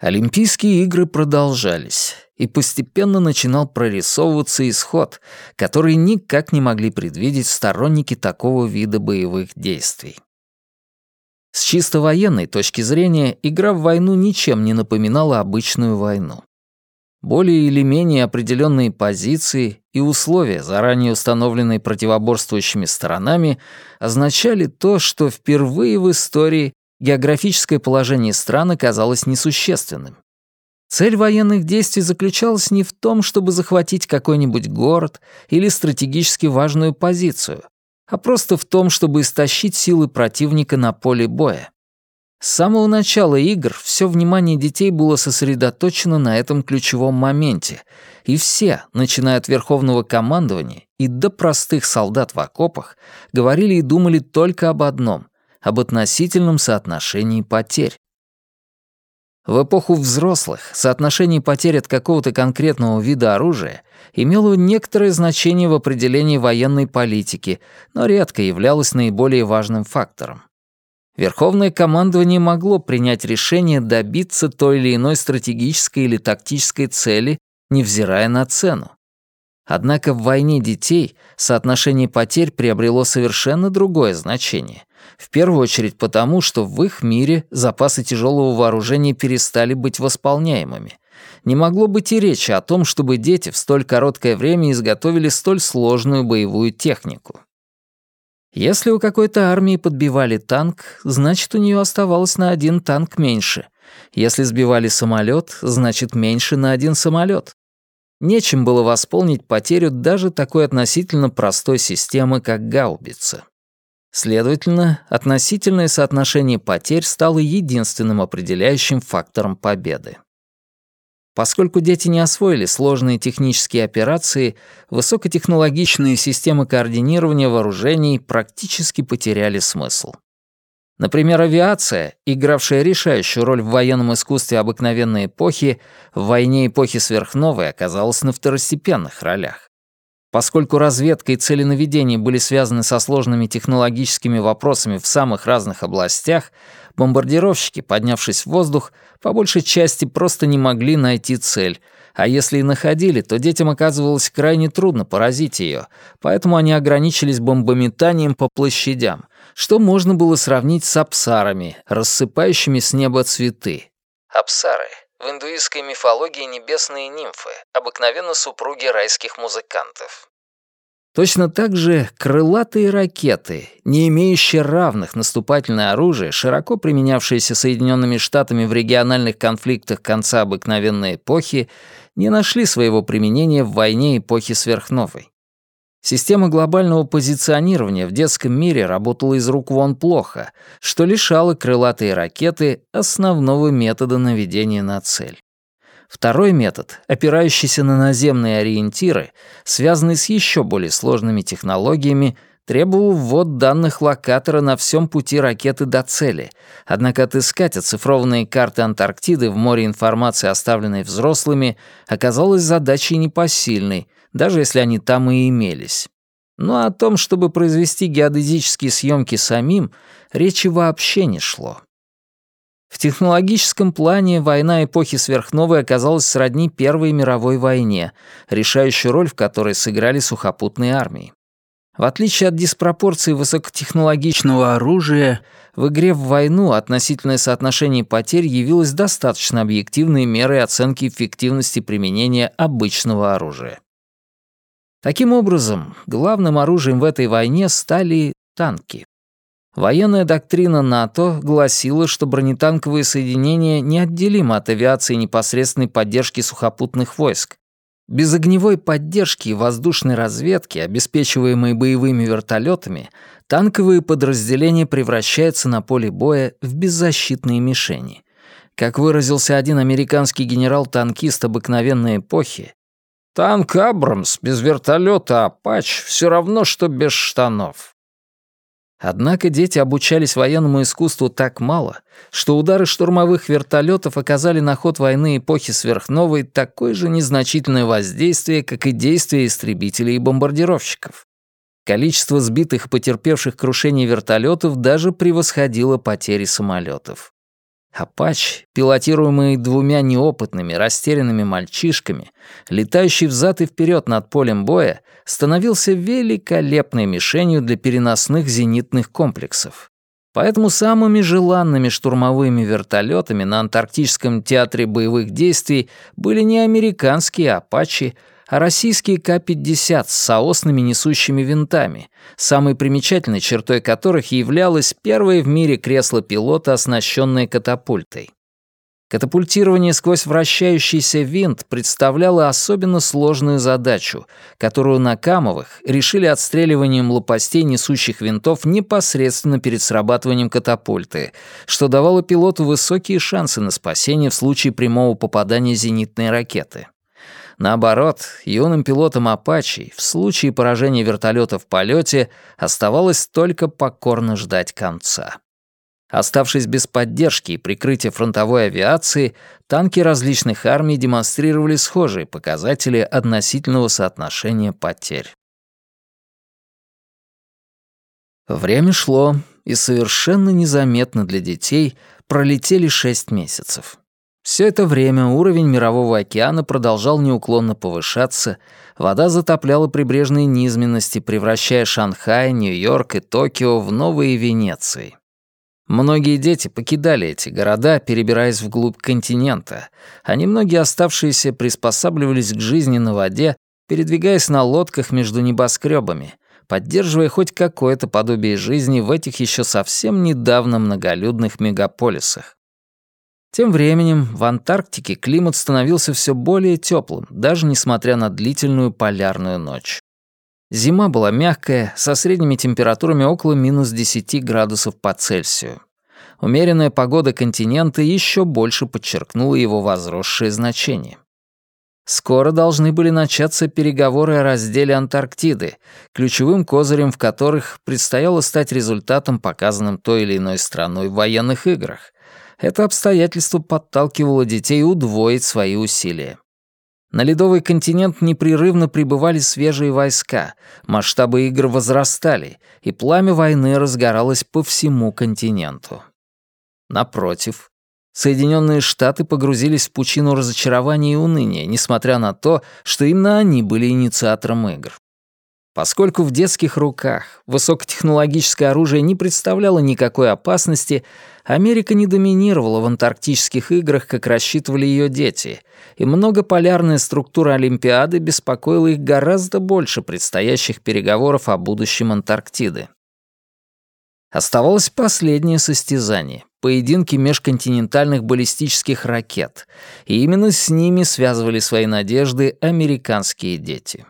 Олимпийские игры продолжались, и постепенно начинал прорисовываться исход, который никак не могли предвидеть сторонники такого вида боевых действий. С чисто военной точки зрения, игра в войну ничем не напоминала обычную войну. Более или менее определенные позиции и условия, заранее установленные противоборствующими сторонами, означали то, что впервые в истории географическое положение стран оказалось несущественным. Цель военных действий заключалась не в том, чтобы захватить какой-нибудь город или стратегически важную позицию, а просто в том, чтобы истощить силы противника на поле боя. С самого начала игр все внимание детей было сосредоточено на этом ключевом моменте, и все, начиная от верховного командования и до простых солдат в окопах, говорили и думали только об одном — об относительном соотношении потерь. В эпоху взрослых соотношение потерь от какого-то конкретного вида оружия имело некоторое значение в определении военной политики, но редко являлось наиболее важным фактором. Верховное командование могло принять решение добиться той или иной стратегической или тактической цели, невзирая на цену. Однако в войне детей соотношение потерь приобрело совершенно другое значение. В первую очередь потому, что в их мире запасы тяжелого вооружения перестали быть восполняемыми. Не могло быть и речи о том, чтобы дети в столь короткое время изготовили столь сложную боевую технику. Если у какой-то армии подбивали танк, значит, у нее оставалось на один танк меньше. Если сбивали самолет, значит, меньше на один самолет. Нечем было восполнить потерю даже такой относительно простой системы, как гаубица. Следовательно, относительное соотношение потерь стало единственным определяющим фактором победы. Поскольку дети не освоили сложные технические операции, высокотехнологичные системы координирования вооружений практически потеряли смысл. Например, авиация, игравшая решающую роль в военном искусстве обыкновенной эпохи, в войне эпохи сверхновой оказалась на второстепенных ролях. Поскольку разведка и целенаведение были связаны со сложными технологическими вопросами в самых разных областях, бомбардировщики, поднявшись в воздух, по большей части просто не могли найти цель, а если и находили, то детям оказывалось крайне трудно поразить ее, поэтому они ограничились бомбометанием по площадям, что можно было сравнить с апсарами, рассыпающими с неба цветы. Апсары в индуистской мифологии небесные нимфы, обыкновенно супруги райских музыкантов. Точно так же крылатые ракеты, не имеющие равных наступательное оружие, широко применявшиеся Соединенными Штатами в региональных конфликтах конца обыкновенной эпохи, не нашли своего применения в войне эпохи сверхновой. Система глобального позиционирования в детском мире работала из рук вон плохо, что лишало крылатые ракеты основного метода наведения на цель. Второй метод, опирающийся на наземные ориентиры, связанный с еще более сложными технологиями, требовал ввод данных локатора на всем пути ракеты до цели, однако отыскать оцифрованные карты Антарктиды в море информации, оставленной взрослыми, оказалось задачей непосильной — даже если они там и имелись. Но ну, о том, чтобы произвести геодезические съемки самим, речи вообще не шло. В технологическом плане война эпохи сверхновой оказалась сродни Первой мировой войне, решающую роль в которой сыграли сухопутные армии. В отличие от диспропорции высокотехнологичного оружия, в игре в войну относительное соотношение потерь явилось достаточно объективной мерой оценки эффективности применения обычного оружия. Таким образом, главным оружием в этой войне стали танки. Военная доктрина НАТО гласила, что бронетанковые соединения неотделимы от авиации непосредственной поддержки сухопутных войск. Без огневой поддержки и воздушной разведки, обеспечиваемой боевыми вертолетами, танковые подразделения превращаются на поле боя в беззащитные мишени. Как выразился один американский генерал-танкист обыкновенной эпохи, Танк «Абрамс» без вертолета «Апач» все равно, что без штанов. Однако дети обучались военному искусству так мало, что удары штурмовых вертолетов оказали на ход войны эпохи сверхновой такое же незначительное воздействие, как и действия истребителей и бомбардировщиков. Количество сбитых и потерпевших крушение вертолетов даже превосходило потери самолетов. Апач, пилотируемый двумя неопытными, растерянными мальчишками, летающий взад и вперед над полем боя, становился великолепной мишенью для переносных зенитных комплексов. Поэтому самыми желанными штурмовыми вертолетами на Антарктическом театре боевых действий были не американские «Апачи», а российские К-50 с соосными несущими винтами, самой примечательной чертой которых являлось первое в мире кресло пилота, оснащенное катапультой. Катапультирование сквозь вращающийся винт представляло особенно сложную задачу, которую на Камовых решили отстреливанием лопастей несущих винтов непосредственно перед срабатыванием катапульты, что давало пилоту высокие шансы на спасение в случае прямого попадания зенитной ракеты. Наоборот, юным пилотам «Апачи» в случае поражения вертолета в полете оставалось только покорно ждать конца. Оставшись без поддержки и прикрытия фронтовой авиации, танки различных армий демонстрировали схожие показатели относительного соотношения потерь. Время шло, и совершенно незаметно для детей пролетели шесть месяцев. Все это время уровень Мирового океана продолжал неуклонно повышаться, вода затопляла прибрежные низменности, превращая Шанхай, Нью-Йорк и Токио в новые Венеции. Многие дети покидали эти города, перебираясь вглубь континента, а немногие оставшиеся приспосабливались к жизни на воде, передвигаясь на лодках между небоскребами, поддерживая хоть какое-то подобие жизни в этих еще совсем недавно многолюдных мегаполисах. Тем временем в Антарктике климат становился все более теплым, даже несмотря на длительную полярную ночь. Зима была мягкая, со средними температурами около минус 10 градусов по Цельсию. Умеренная погода континента еще больше подчеркнула его возросшее значение. Скоро должны были начаться переговоры о разделе Антарктиды, ключевым козырем в которых предстояло стать результатом, показанным той или иной страной в военных играх, это обстоятельство подталкивало детей удвоить свои усилия. На ледовый континент непрерывно прибывали свежие войска, масштабы игр возрастали, и пламя войны разгоралось по всему континенту. Напротив, Соединенные Штаты погрузились в пучину разочарования и уныния, несмотря на то, что именно они были инициатором игр. Поскольку в детских руках высокотехнологическое оружие не представляло никакой опасности, Америка не доминировала в антарктических играх, как рассчитывали ее дети, и многополярная структура Олимпиады беспокоила их гораздо больше предстоящих переговоров о будущем Антарктиды. Оставалось последнее состязание — поединки межконтинентальных баллистических ракет, и именно с ними связывали свои надежды американские дети.